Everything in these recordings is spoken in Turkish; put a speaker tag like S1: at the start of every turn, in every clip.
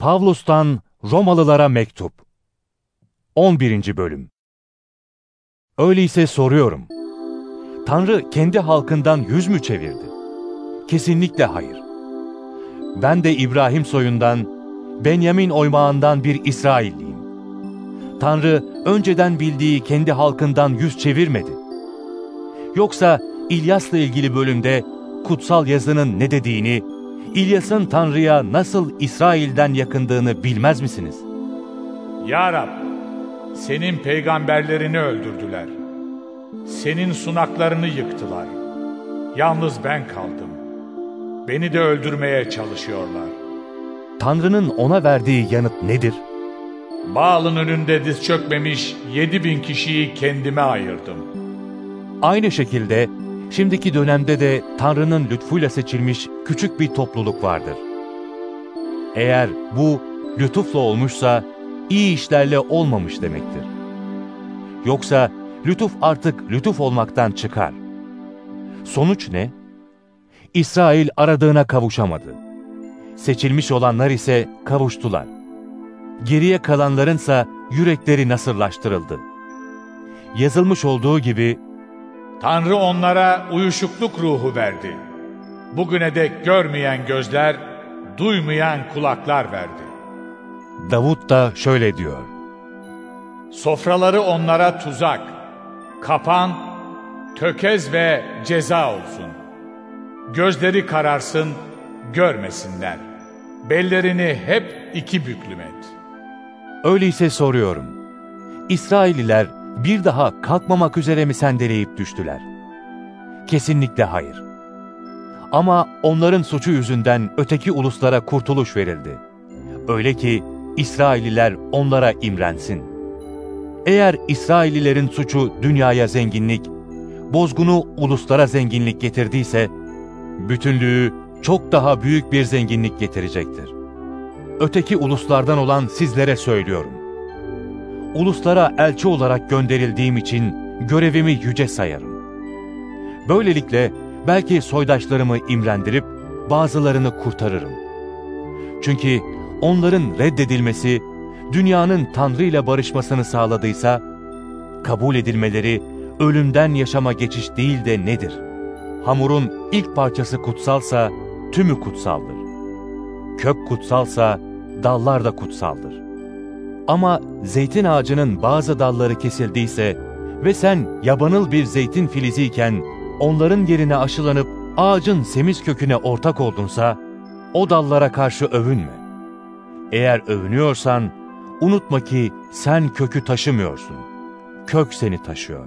S1: Pavlus'tan Romalılara mektup 11. bölüm Öyleyse soruyorum. Tanrı kendi halkından yüz mü çevirdi? Kesinlikle hayır. Ben de İbrahim soyundan, Benyamin oymağından bir İsrailliyim. Tanrı önceden bildiği kendi halkından yüz çevirmedi. Yoksa İlyas'la ilgili bölümde kutsal yazının ne dediğini, İlyas'ın Tanrı'ya nasıl İsrail'den yakındığını bilmez misiniz?
S2: Ya Rab, senin peygamberlerini öldürdüler. Senin sunaklarını yıktılar. Yalnız ben kaldım. Beni de öldürmeye çalışıyorlar.
S1: Tanrı'nın ona verdiği yanıt nedir?
S2: Baal'ın önünde diz çökmemiş yedi bin kişiyi kendime ayırdım.
S1: Aynı şekilde şimdiki dönemde de Tanrı'nın lütfuyla seçilmiş küçük bir topluluk vardır. Eğer bu lütufla olmuşsa iyi işlerle olmamış demektir. Yoksa lütuf artık lütuf olmaktan çıkar. Sonuç ne? İsrail aradığına kavuşamadı. Seçilmiş olanlar ise kavuştular. Geriye kalanlarınsa yürekleri nasırlaştırıldı. Yazılmış olduğu gibi
S2: Tanrı onlara uyuşukluk ruhu verdi. Bugüne dek görmeyen gözler, duymayan kulaklar verdi.
S1: Davut da şöyle diyor.
S2: Sofraları onlara tuzak, kapan, tökez ve ceza olsun. Gözleri kararsın, görmesinler. Bellerini hep iki büklüm et.
S1: Öyleyse soruyorum. İsrailliler bir daha kalkmamak üzere mi sendeleyip düştüler? Kesinlikle hayır. Ama onların suçu yüzünden öteki uluslara kurtuluş verildi. Öyle ki İsrailliler onlara imrensin. Eğer İsraillilerin suçu dünyaya zenginlik, bozgunu uluslara zenginlik getirdiyse, bütünlüğü çok daha büyük bir zenginlik getirecektir. Öteki uluslardan olan sizlere söylüyorum. Uluslara elçi olarak gönderildiğim için görevimi yüce sayarım. Böylelikle belki soydaşlarımı imrendirip bazılarını kurtarırım. Çünkü onların reddedilmesi, dünyanın Tanrı ile barışmasını sağladıysa, kabul edilmeleri ölümden yaşama geçiş değil de nedir? Hamurun ilk parçası kutsalsa tümü kutsaldır. Kök kutsalsa dallar da kutsaldır. Ama zeytin ağacının bazı dalları kesildiyse ve sen yabanıl bir zeytin filiziyken onların yerine aşılanıp ağacın semiz köküne ortak oldunsa, o dallara karşı övünme. Eğer övünüyorsan, unutma ki sen kökü taşımıyorsun. Kök seni taşıyor.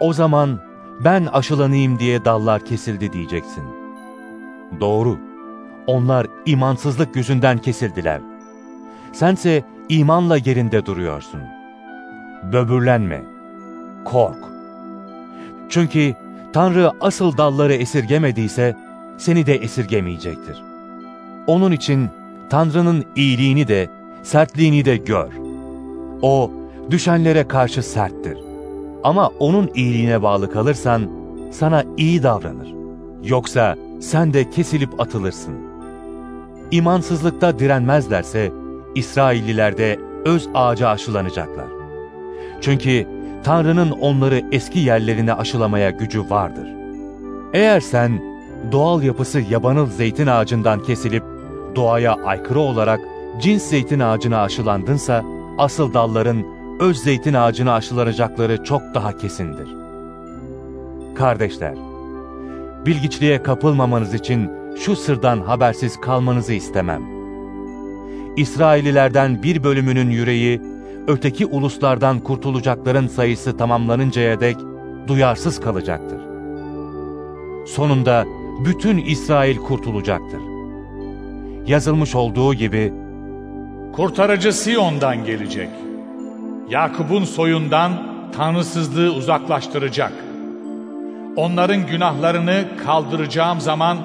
S1: O zaman ben aşılanayım diye dallar kesildi diyeceksin. Doğru, onlar imansızlık yüzünden kesildiler. Sense imanla yerinde duruyorsun. Böbürlenme, kork. Çünkü Tanrı asıl dalları esirgemediyse seni de esirgemeyecektir. Onun için Tanrı'nın iyiliğini de, sertliğini de gör. O, düşenlere karşı serttir. Ama O'nun iyiliğine bağlı kalırsan, sana iyi davranır. Yoksa sen de kesilip atılırsın. İmansızlıkta direnmezlerse, İsrailliler de öz ağaca aşılanacaklar. Çünkü Tanrı'nın onları eski yerlerine aşılamaya gücü vardır. Eğer sen doğal yapısı yabanıl zeytin ağacından kesilip doğaya aykırı olarak cins zeytin ağacına aşılandınsa, asıl dalların öz zeytin ağacına aşılanacakları çok daha kesindir. Kardeşler, bilgiçliğe kapılmamanız için şu sırdan habersiz kalmanızı istemem. İsraililerden bir bölümünün yüreği, öteki uluslardan kurtulacakların sayısı tamamlanıncaya dek duyarsız kalacaktır. Sonunda bütün İsrail kurtulacaktır. Yazılmış olduğu gibi,
S2: Kurtarıcı Siyon'dan gelecek. Yakup'un soyundan tanrısızlığı uzaklaştıracak. Onların günahlarını kaldıracağım zaman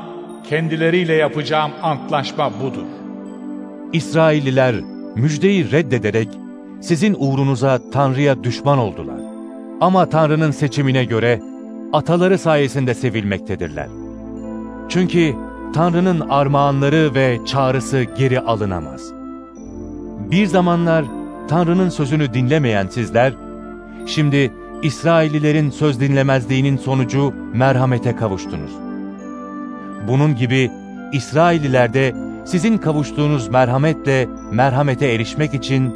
S2: kendileriyle yapacağım antlaşma budur.
S1: İsrailliler müjdeyi reddederek sizin uğrunuza Tanrı'ya düşman oldular. Ama Tanrı'nın seçimine göre ataları sayesinde sevilmektedirler. Çünkü Tanrı'nın armağanları ve çağrısı geri alınamaz. Bir zamanlar Tanrı'nın sözünü dinlemeyen sizler, şimdi İsraillilerin söz dinlemezliğinin sonucu merhamete kavuştunuz. Bunun gibi İsrailliler de sizin kavuştuğunuz merhametle merhamete erişmek için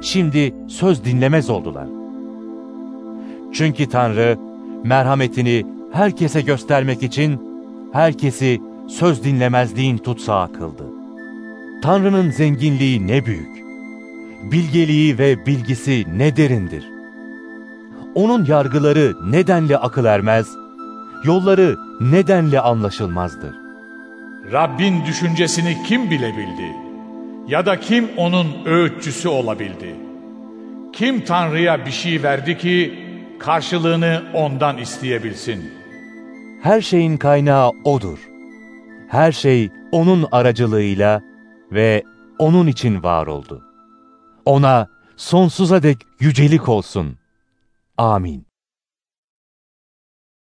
S1: şimdi söz dinlemez oldular. Çünkü Tanrı merhametini herkese göstermek için herkesi söz dinlemezliğin tutsağı kıldı. Tanrı'nın zenginliği ne büyük, bilgeliği ve bilgisi ne derindir. Onun yargıları nedenle akıl ermez, yolları nedenle anlaşılmazdır.
S2: Rabbin düşüncesini kim bilebildi? Ya da kim onun öğütçüsü olabildi? Kim Tanrı'ya bir şey verdi ki karşılığını ondan isteyebilsin?
S1: Her şeyin kaynağı O'dur. Her şey O'nun aracılığıyla ve O'nun için var oldu. O'na sonsuza dek yücelik olsun. Amin.